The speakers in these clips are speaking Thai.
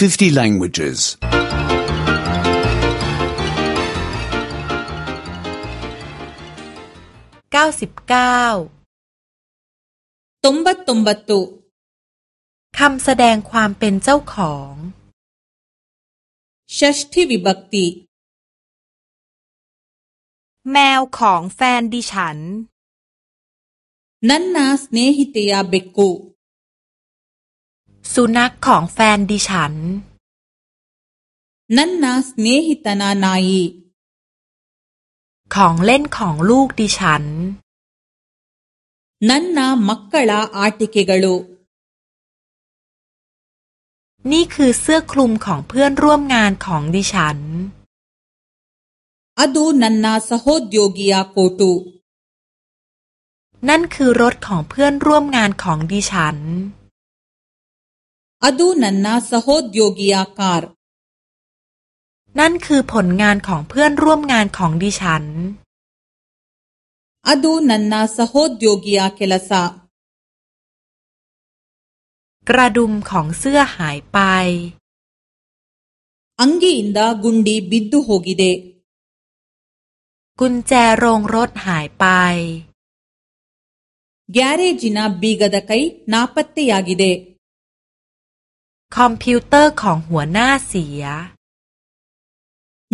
50 languages. 99 ತೊಂಬತ್ತೊಂಬತ್ತು คำแสดงความเป็นเจ้าของ ಷಷ್ಠಿ ವಿಭಕ್ತಿ แมวของแฟนดิฉัน ನನ್ನ ಸ್ನೇಹಿತೆಯ ಬೆಕ್ಕು สุนัขของแฟนดิฉัน นันนาสเนหิตนานายของเล่นของลูกดิฉัน นันนามักกะลาอาติเกกะโลนี่คือเสื้อคลุมของเพื่อนร่วมงานของดิฉัน อดูนันนาสโฮดโยกิยาโกตุนั่นคือรถของเพื่อนร่วมงานของดิฉัน ಅದು ನನ್ನ ಸಹೋದ್ಯೋಗಿಯ ಕಾರ್ นั่นคือผลงานของเพื่อนร่วมงานของดิฉัน ಅದು ನನ್ನ ಸಹೋದ್ಯೋಗಿಯ ಕೆಲಸ กระดุมของเสื้อหายไป ಅಂಗಿಯಿಂದ ಗುಂಡಿ ಬಿದ್ದು ಹೋಗಿದೆ กุญแจโรงรถหายไป ಗ್ಯಾರೇಜಿನ ಬೀಗದ ಕೈ ನಾಪತ್ತೆಯಾಗಿದೆ คอมพิวเตอร์ของหัวหน้าเสีย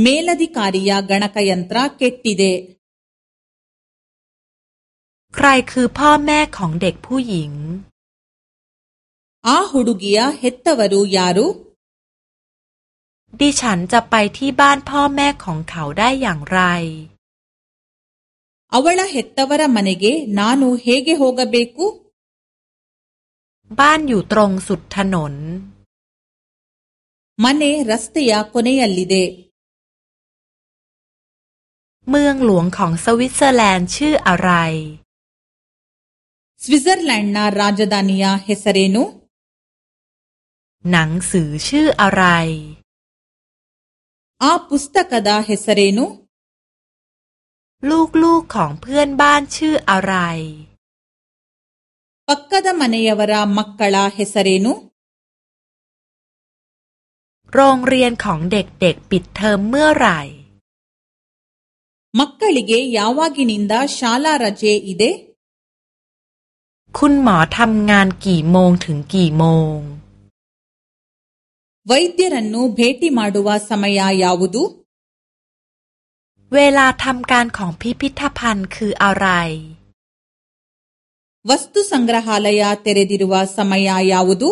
ಮೇಲಧಿಕಾರಿಯ ಗಣಕಯಂತ್ರ ಕೆಟ್ಟಿದೆ ใครคือพ่อแม่ของเด็กผู้หญิง ಆ ಹುಡುಗಿಯ ಹೆತ್ತವರು ಯಾರು ดิฉันจะไปที่บ้านพ่อแม่ของเขาได้อย่างไร ಅವಳ ಹೆತ್ತವರ ಮನೆಗೆ ನಾನು ಹೇಗೆ ಹೋಗಬೇಕು บ้านอยู่ตรงสุดถนน ಮನೆ ರಸ್ತೆಯ ಕೊನೆಯಲ್ಲಿದೆ เมืองหลวงของสวิตเซอร์แลนด์ชื่ออะไร ಸ್ವಿಟ್ಜರ್ಲೆಂಡ್ನ ರಾಜಧಾನಿಯ ಹೆಸರೇನು หนังสือชื่ออะไร ಆ ಪುಸ್ತಕದ ಹೆಸರೇನು ลูกๆของเพื่อนบ้านชื่ออะไร ಪಕ್ಕದ ಮನೆಯವರ ಮಕ್ಕಳ ಹೆಸರೇನು โรงเรียนของเด็กๆปิดเทอมเมื่อไหร่ ಮಕ್ಕಳಿಗೆ ಯಾವಾಗಿನಿಂದ ಶಾಲಾ ರಜೆ ಇದೆ คุณหมอทำงานกี่โมงถึงกี่โมง ವೈದ್ಯರನ್ನು ಭೇಟಿ ಮಾಡುವ ಸಮಯ ಯಾವುದು เวลาทำการของพิพิธภัณฑ์คืออะไร ವಸ್ತು ಸಂಗ್ರಹಾಲಯ ತೆರೆದಿರುವ ಸಮಯ ಯಾವುದು